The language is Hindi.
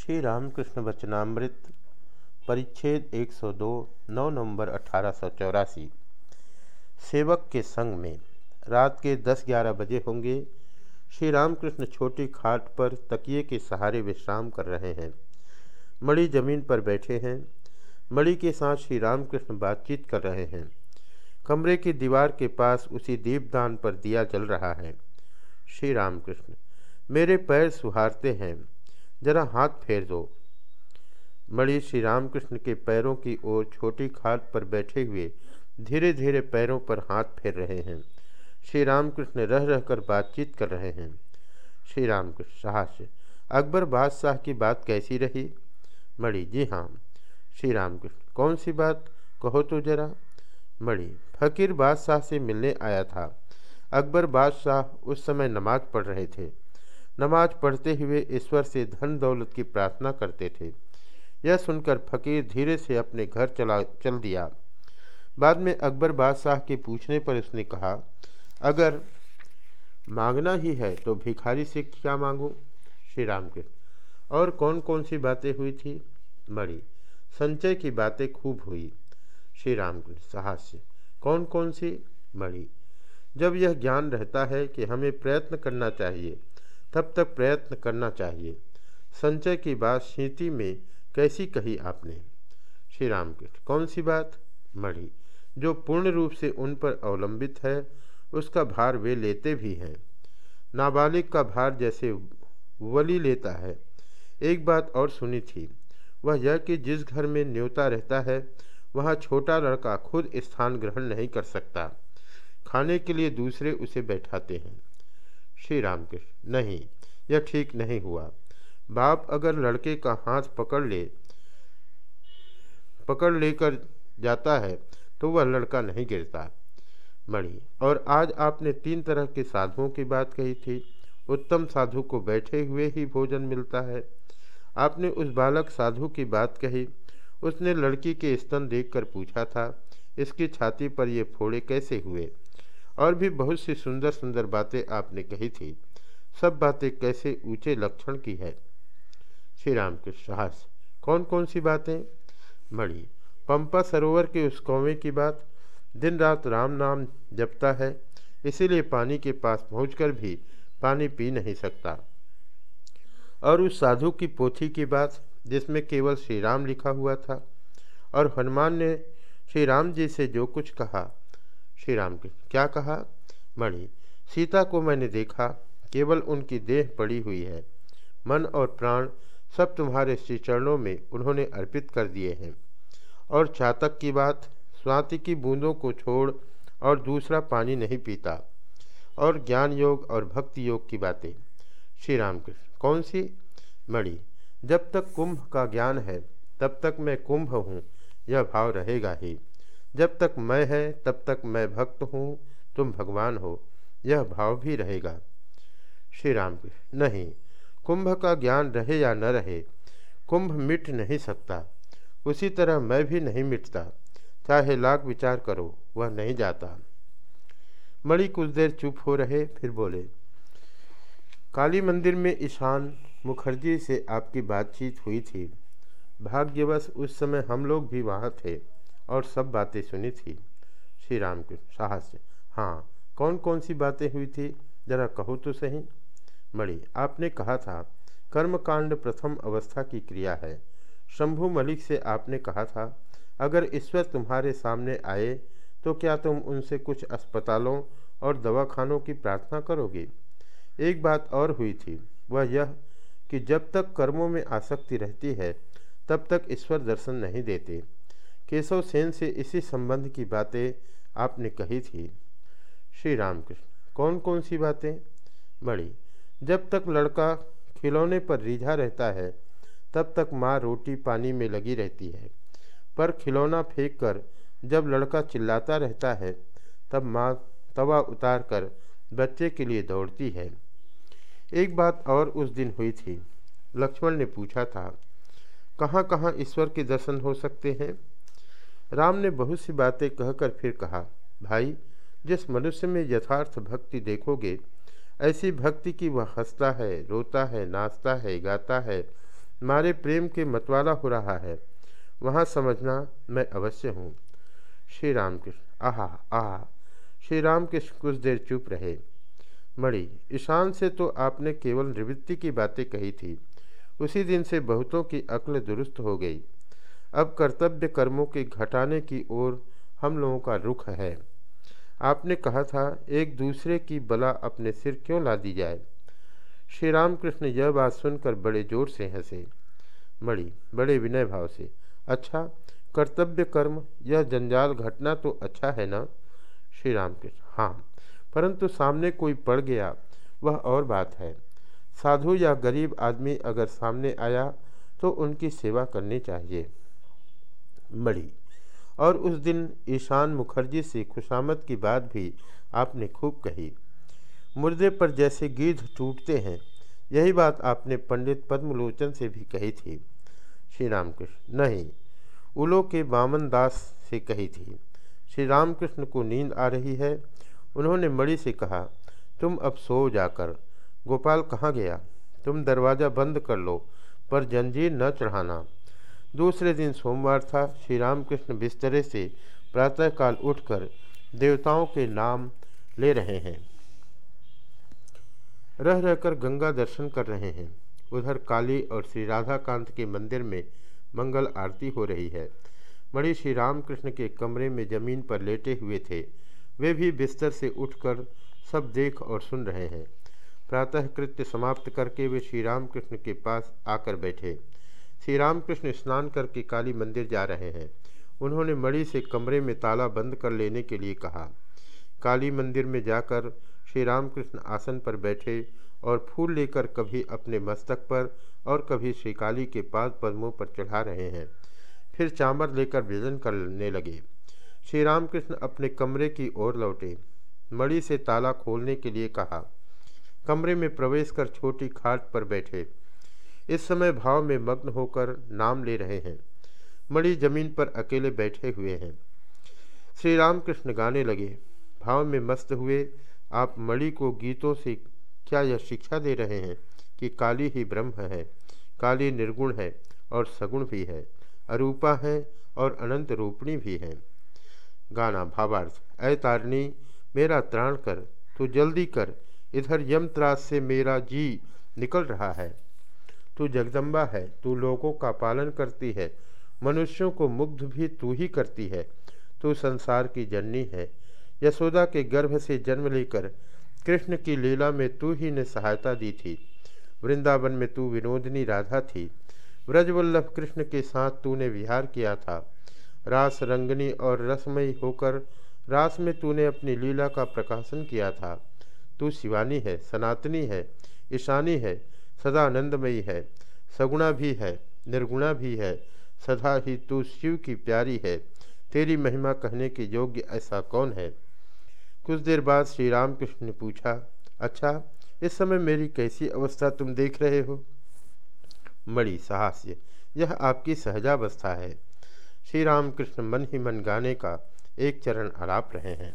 श्री रामकृष्ण वचनामृत, परिच्छेद 102 9 नवंबर अठारह सौ चौरासी। सेवक के संग में रात के 10-11 बजे होंगे। श्री रामकृष्ण छोटी खाट पर तकिए के सहारे विश्राम कर रहे हैं। मणि ज़मीन पर बैठे हैं। मणि के साथ श्री रामकृष्ण बातचीत कर रहे हैं। कमरे की दीवार के पास उसी दीपदान पर दिया जल रहा है। श्री रामकृष्ण, मेरे पैर सुहारते हैं। जरा हाथ फेर दो। मणि श्री रामकृष्ण के पैरों की ओर छोटी खाट पर बैठे हुए धीरे धीरे पैरों पर हाथ फेर रहे हैं। श्री रामकृष्ण रह, रहकर बातचीत कर रहे हैं। श्री रामकृष्ण साहस्य अकबर बादशाह की बात कैसी रही? मणि, जी हाँ। श्री रामकृष्ण कौन सी बात? कहो तो जरा। मणि, फकीर बादशाह से मिलने आया था। अकबर बादशाह उस समय नमाज़ पढ़ रहे थे। नमाज़ पढ़ते हुए ईश्वर से धन दौलत की प्रार्थना करते थे। यह सुनकर फकीर धीरे से अपने घर चला, चल दिया। बाद में अकबर बादशाह के पूछने पर उसने कहा, अगर मांगना ही है तो भिखारी से क्या मांगूं? श्री राम के। और कौन कौन सी बातें हुई थी? मणि। संचय की बातें खूब हुई। श्री राम साहस्य। कौन कौन सी? मणि। जब यह ज्ञान रहता है कि हमें प्रयत्न करना चाहिए तब तक प्रयत्न करना चाहिए। संचय की बात शीति में कैसी कही आपने? श्री रामकृष्ण कौन सी बात? मढ़ी, जो पूर्ण रूप से उन पर अवलंबित है, उसका भार वे लेते भी हैं। नाबालिग का भार जैसे वली लेता है। एक बात और सुनी थी, वह यह कि जिस घर में न्योता रहता है, वहाँ छोटा लड़का खुद स्थान ग्रहण नहीं कर सकता। खाने के लिए दूसरे उसे बैठाते हैं। श्री रामकृष्ण नहीं, यह ठीक नहीं हुआ। बाप अगर लड़के का हाथ पकड़ ले, पकड़ लेकर जाता है तो वह लड़का नहीं गिरता। मणि, और आज आपने तीन तरह के साधुओं की बात कही थी। उत्तम साधु को बैठे हुए ही भोजन मिलता है। आपने उस बालक साधु की बात कही। उसने लड़की के स्तन देखकर पूछा था, इसकी छाती पर ये फोड़े कैसे हुए? और भी बहुत सी सुंदर सुंदर बातें आपने कही थी। सब बातें कैसे ऊँचे लक्षण की है? श्री राम के साहस कौन कौन सी बातें? मणि, पंपा सरोवर के उस कौवे की बात। दिन रात राम नाम जपता है, इसीलिए पानी के पास पहुंचकर भी पानी पी नहीं सकता। और उस साधु की पोथी की बात, जिसमें केवल श्री राम लिखा हुआ था। और हनुमान ने श्री राम जी से जो कुछ कहा श्री राम के क्या कहा? मणि, सीता को मैंने देखा, केवल उनकी देह पड़ी हुई है। मन और प्राण सब तुम्हारे श्री चरणों में उन्होंने अर्पित कर दिए हैं। और चातक की बात, स्वाति की बूंदों को छोड़ और दूसरा पानी नहीं पीता। और ज्ञान योग और भक्ति योग की बातें। श्री रामकृष्ण कौन सी? मणि, जब तक कुंभ का ज्ञान है, तब तक मैं कुंभ हूँ, यह भाव रहेगा ही। जब तक मैं है, तब तक मैं भक्त हूँ, तुम भगवान हो, यह भाव भी रहेगा। श्री राम नहीं, कुंभ का ज्ञान रहे या न रहे, कुंभ मिट नहीं सकता, उसी तरह मैं भी नहीं मिटता, चाहे लाख विचार करो, वह नहीं जाता। मणि कुछ देर चुप हो रहे, फिर बोले, काली मंदिर में ईशान मुखर्जी से आपकी बातचीत हुई थी। भाग्यवश उस समय हम लोग भी वहाँ थे। और सब बातें सुनी थी। श्री राम के साहस हाँ कौन कौन सी बातें हुई थी? जरा कहो तो सही। मणि, आपने कहा था, कर्मकांड प्रथम अवस्था की क्रिया है। शंभु मलिक से आपने कहा था, अगर ईश्वर तुम्हारे सामने आए तो क्या तुम उनसे कुछ अस्पतालों और दवाखानों की प्रार्थना करोगे? एक बात और हुई थी, वह यह कि जब तक कर्मों में आसक्ति रहती है, तब तक ईश्वर दर्शन नहीं देते। केशव सेन से इसी संबंध की बातें आपने कही थी। श्री रामकृष्ण कौन कौन सी बातें? बड़ी, जब तक लड़का खिलौने पर रिझा रहता है, तब तक माँ रोटी पानी में लगी रहती है। पर खिलौना फेंक कर जब लड़का चिल्लाता रहता है, तब माँ तवा उतार कर बच्चे के लिए दौड़ती है। एक बात और उस दिन हुई थी। लक्ष्मण ने पूछा था कहाँ कहाँ ईश्वर के दर्शन हो सकते हैं? राम ने बहुत सी बातें कहकर फिर कहा, भाई, जिस मनुष्य में यथार्थ भक्ति देखोगे, ऐसी भक्ति की वह हंसता है, रोता है, नाचता है, गाता है, मारे प्रेम के मतवाला हो रहा है। वहाँ समझना मैं अवश्य हूँ। श्री राम कृष्ण आहा आहा। श्री राम कृष्ण कुछ देर चुप रहे। मणि, ईशान से तो आपने केवल निवृत्ति की बातें कही थी। उसी दिन से बहुतों की अक्ल दुरुस्त हो गई। अब कर्तव्य कर्मों के घटाने की ओर हम लोगों का रुख है। आपने कहा था, एक दूसरे की बला अपने सिर क्यों ला दी जाए? श्री रामकृष्ण यह बात सुनकर बड़े ज़ोर से हंसे। मणि, बड़े विनय भाव से अच्छा कर्तव्य कर्म, यह जंजाल घटना तो अच्छा है ना? श्री रामकृष्ण हाँ परंतु सामने कोई पड़ गया, वह और बात है। साधु या गरीब आदमी अगर सामने आया तो उनकी सेवा करनी चाहिए। मड़ी और उस दिन ईशान मुखर्जी से खुशामद की बात भी आपने खूब कही। मुर्दे पर जैसे गीध टूटते हैं, यही बात आपने पंडित पद्मलोचन से भी कही थी। श्री रामकृष्ण नहीं, उलो के बामन दास से कही थी। श्री रामकृष्ण को नींद आ रही है। उन्होंने मणि से कहा, तुम अब सो जाकर, गोपाल कहाँ गया? तुम दरवाज़ा बंद कर लो, पर जंजीर न चढ़ाना। दूसरे दिन सोमवार था श्री रामकृष्ण बिस्तरे से प्रातःकाल उठकर देवताओं के नाम ले रहे हैं। रह रहकर गंगा दर्शन कर रहे हैं। उधर काली और श्री राधाकांत के मंदिर में मंगल आरती हो रही है। मणि श्री रामकृष्ण के कमरे में ज़मीन पर लेटे हुए थे। वे भी बिस्तर से उठकर सब देख और सुन रहे हैं। प्रातः कृत्य समाप्त करके वे श्री रामकृष्ण के पास आकर बैठे। श्री रामकृष्ण स्नान करके काली मंदिर जा रहे हैं। उन्होंने मणि से कमरे में ताला बंद कर लेने के लिए कहा। काली मंदिर में जाकर श्री रामकृष्ण आसन पर बैठे और फूल लेकर कभी अपने मस्तक पर और कभी श्री काली के पाद पद्मों पर चढ़ा रहे हैं। फिर चामर लेकर भजन करने लगे। श्री रामकृष्ण अपने कमरे की ओर लौटे। मणि से ताला खोलने के लिए कहा। कमरे में प्रवेश कर छोटी खाट पर बैठे। इस समय भाव में मग्न होकर नाम ले रहे हैं। मणि ज़मीन पर अकेले बैठे हुए हैं। श्री रामकृष्ण गाने लगे। भाव में मस्त हुए, आप मणि को गीतों से क्या यह शिक्षा दे रहे हैं कि काली ही ब्रह्म है, काली निर्गुण है और सगुण भी है, अरूपा है और अनंत रूपणी भी है। गाना भावार्थ अय तारणी, मेरा त्राण कर, तू जल्दी कर, इधर यम त्रास से मेरा जी निकल रहा है। तू जगदम्बा है, तू लोगों का पालन करती है, मनुष्यों को मुग्ध भी तू ही करती है, तू संसार की जननी है। यशोदा के गर्भ से जन्म लेकर कृष्ण की लीला में तू ही ने सहायता दी थी। वृंदावन में तू विनोदनी राधा थी। व्रजवल्लभ कृष्ण के साथ तूने विहार किया था। रास, रंगनी और रसमयी होकर रास में तूने अपनी लीला का प्रकाशन किया था। तू शिवानी है, सनातनी है, ईशानी है सदा आनंदमयी है, सगुणा भी है, निर्गुणा भी है, सदा ही तू शिव की प्यारी है, तेरी महिमा कहने के योग्य ऐसा कौन है? कुछ देर बाद श्री रामकृष्ण ने पूछा अच्छा इस समय मेरी कैसी अवस्था तुम देख रहे हो? मणि साहस्य, यह आपकी सहजावस्था है। श्री रामकृष्ण मन ही मन गाने का एक चरण आलाप रहे हैं।